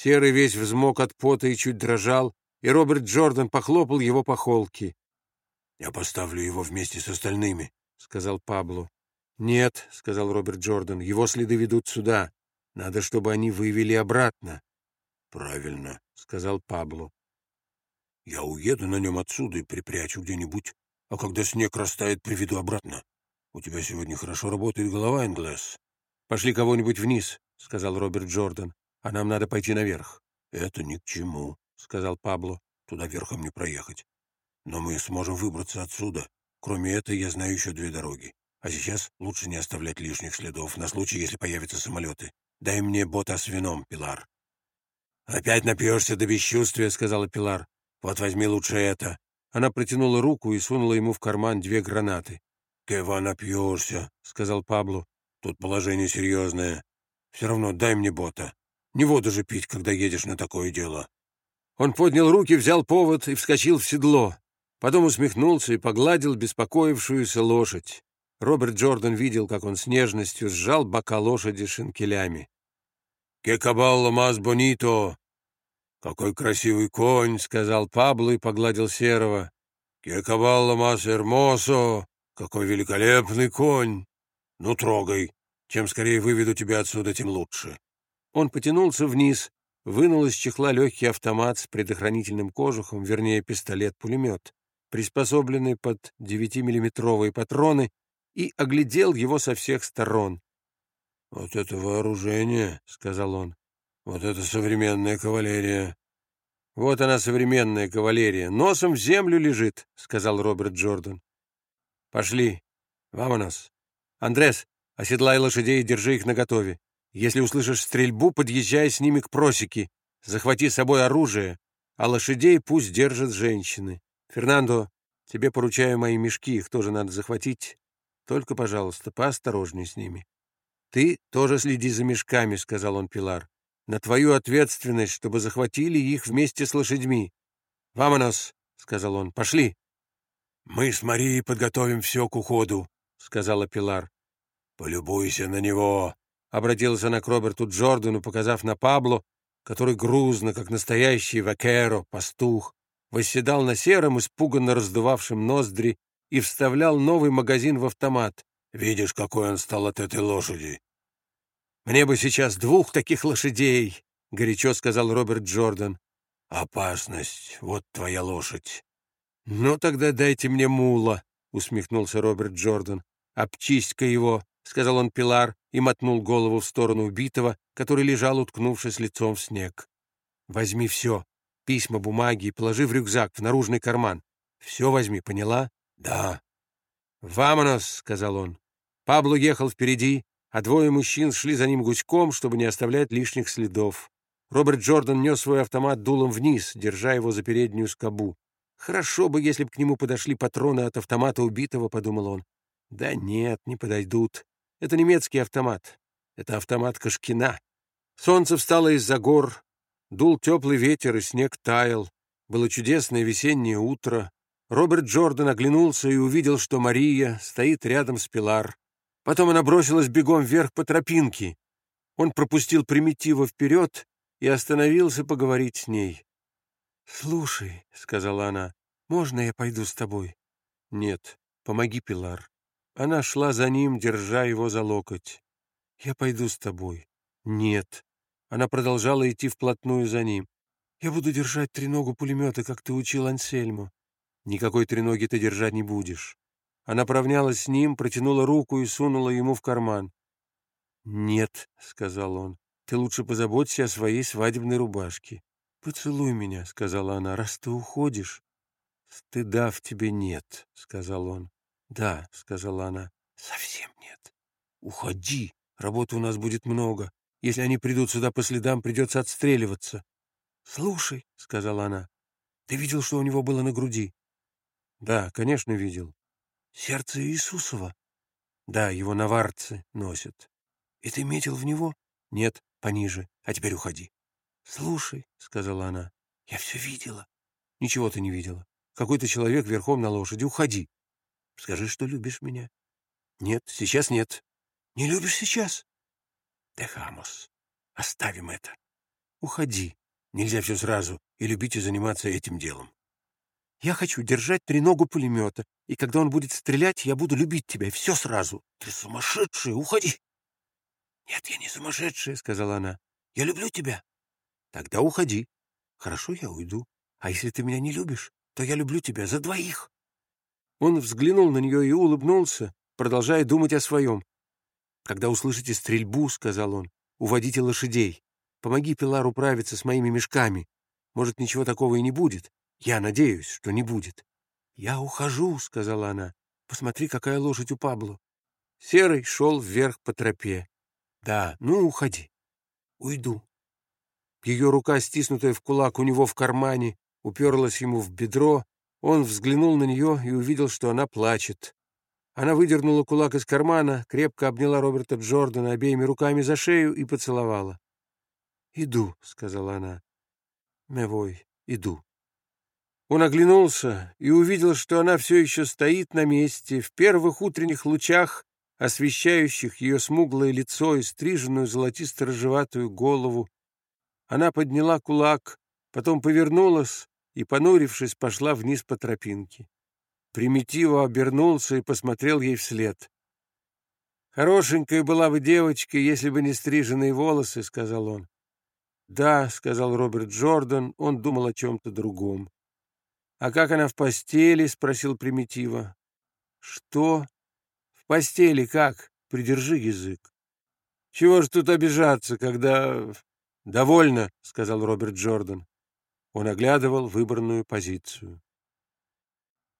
Серый весь взмок от пота и чуть дрожал, и Роберт Джордан похлопал его по холке. «Я поставлю его вместе с остальными», — сказал Пабло. «Нет», — сказал Роберт Джордан, — «его следы ведут сюда. Надо, чтобы они вывели обратно». «Правильно», — сказал Пабло. «Я уеду на нем отсюда и припрячу где-нибудь, а когда снег растает, приведу обратно. У тебя сегодня хорошо работает голова, Инглес». «Пошли кого-нибудь вниз», — сказал Роберт Джордан, — «а нам надо пойти наверх». «Это ни к чему», — сказал Пабло. «Туда верхом не проехать. Но мы сможем выбраться отсюда. Кроме этого, я знаю еще две дороги. А сейчас лучше не оставлять лишних следов на случай, если появятся самолеты. Дай мне бота с вином, Пилар». «Опять напьешься до бесчувствия», — сказала Пилар. «Вот возьми лучше это». Она протянула руку и сунула ему в карман две гранаты. «Кева, напьешься», — сказал Пабло. «Тут положение серьезное. Все равно дай мне бота. Не воду же пить, когда едешь на такое дело». Он поднял руки, взял повод и вскочил в седло. Потом усмехнулся и погладил беспокоившуюся лошадь. Роберт Джордан видел, как он с нежностью сжал бока лошади шинкелями. «Кекабалло мас бонито!» «Какой красивый конь!» — сказал Пабло и погладил Серого. «Кекабалло мас эрмосо!» «Какой великолепный конь! Ну, трогай. Чем скорее выведу тебя отсюда, тем лучше». Он потянулся вниз, вынул из чехла легкий автомат с предохранительным кожухом, вернее, пистолет-пулемет, приспособленный под 9-миллиметровые патроны, и оглядел его со всех сторон. «Вот это вооружение», — сказал он. «Вот это современная кавалерия». «Вот она, современная кавалерия. Носом в землю лежит», — сказал Роберт Джордан. Пошли. Вамонос. Андрес, оседлай лошадей и держи их наготове. Если услышишь стрельбу, подъезжай с ними к просеке. Захвати с собой оружие, а лошадей пусть держат женщины. Фернандо, тебе поручаю мои мешки, их тоже надо захватить. Только, пожалуйста, поосторожней с ними. Ты тоже следи за мешками, — сказал он Пилар. На твою ответственность, чтобы захватили их вместе с лошадьми. Вамонос, — сказал он, — пошли. «Мы с Марией подготовим все к уходу», — сказала Пилар. «Полюбуйся на него», — обратился она к Роберту Джордану, показав на Пабло, который грузно, как настоящий вакеро, пастух, восседал на сером, испуганно раздувавшем ноздри и вставлял новый магазин в автомат. «Видишь, какой он стал от этой лошади?» «Мне бы сейчас двух таких лошадей», — горячо сказал Роберт Джордан. «Опасность, вот твоя лошадь. «Ну, тогда дайте мне мула», — усмехнулся Роберт Джордан. «Обчисть-ка его», — сказал он Пилар и мотнул голову в сторону убитого, который лежал, уткнувшись лицом в снег. «Возьми все. Письма, бумаги и положи в рюкзак, в наружный карман. Все возьми, поняла?» «Да». «Вамонос», — сказал он. Пабло ехал впереди, а двое мужчин шли за ним гуськом, чтобы не оставлять лишних следов. Роберт Джордан нес свой автомат дулом вниз, держа его за переднюю скобу. Хорошо бы, если б к нему подошли патроны от автомата убитого, — подумал он. Да нет, не подойдут. Это немецкий автомат. Это автомат Кашкина. Солнце встало из-за гор, дул теплый ветер, и снег таял. Было чудесное весеннее утро. Роберт Джордан оглянулся и увидел, что Мария стоит рядом с Пилар. Потом она бросилась бегом вверх по тропинке. Он пропустил примитива вперед и остановился поговорить с ней. «Слушай», — сказала она, — «можно я пойду с тобой?» «Нет, помоги, Пилар». Она шла за ним, держа его за локоть. «Я пойду с тобой». «Нет». Она продолжала идти вплотную за ним. «Я буду держать треногу пулемета, как ты учил Ансельму». «Никакой треноги ты держать не будешь». Она поравнялась с ним, протянула руку и сунула ему в карман. «Нет», — сказал он, — «ты лучше позаботься о своей свадебной рубашке». «Поцелуй меня», — сказала она, — «раз ты уходишь». «Стыда в тебе нет», — сказал он. «Да», — сказала она, — «совсем нет». «Уходи, работы у нас будет много. Если они придут сюда по следам, придется отстреливаться». «Слушай», — сказала она, — «ты видел, что у него было на груди?» «Да, конечно, видел». «Сердце Иисусова?» «Да, его наварцы носят». «И ты метил в него?» «Нет, пониже. А теперь уходи». «Слушай», — сказала она, — «я все видела». «Ничего ты не видела. Какой-то человек верхом на лошади. Уходи. Скажи, что любишь меня». «Нет, сейчас нет». «Не любишь сейчас?» «Дехамос. Оставим это. Уходи. Нельзя все сразу и любить и заниматься этим делом. Я хочу держать треногу пулемета, и когда он будет стрелять, я буду любить тебя, все сразу. Ты сумасшедшая, уходи. Нет, я не сумасшедшая, сказала она. Я люблю тебя. Тогда уходи. Хорошо, я уйду. А если ты меня не любишь, то я люблю тебя за двоих. Он взглянул на нее и улыбнулся, продолжая думать о своем. «Когда услышите стрельбу, — сказал он, — уводите лошадей. Помоги Пилару управиться с моими мешками. Может, ничего такого и не будет. Я надеюсь, что не будет. «Я ухожу», — сказала она. «Посмотри, какая лошадь у Пабло». Серый шел вверх по тропе. «Да, ну, уходи». «Уйду». Ее рука, стиснутая в кулак у него в кармане, уперлась ему в бедро. Он взглянул на нее и увидел, что она плачет. Она выдернула кулак из кармана, крепко обняла Роберта Джордана обеими руками за шею и поцеловала. «Иду», — сказала она. «Мевой, иду». Он оглянулся и увидел, что она все еще стоит на месте, в первых утренних лучах, освещающих ее смуглое лицо и стриженную золотисто-рыжеватую голову. Она подняла кулак, потом повернулась и, понурившись, пошла вниз по тропинке. Примитиво обернулся и посмотрел ей вслед. «Хорошенькая была бы девочка, если бы не стриженные волосы», — сказал он. «Да», — сказал Роберт Джордан, он думал о чем-то другом. «А как она в постели?» — спросил Примитива. «Что? В постели как? Придержи язык». «Чего ж тут обижаться, когда...» «Довольно», — сказал Роберт Джордан. Он оглядывал выбранную позицию.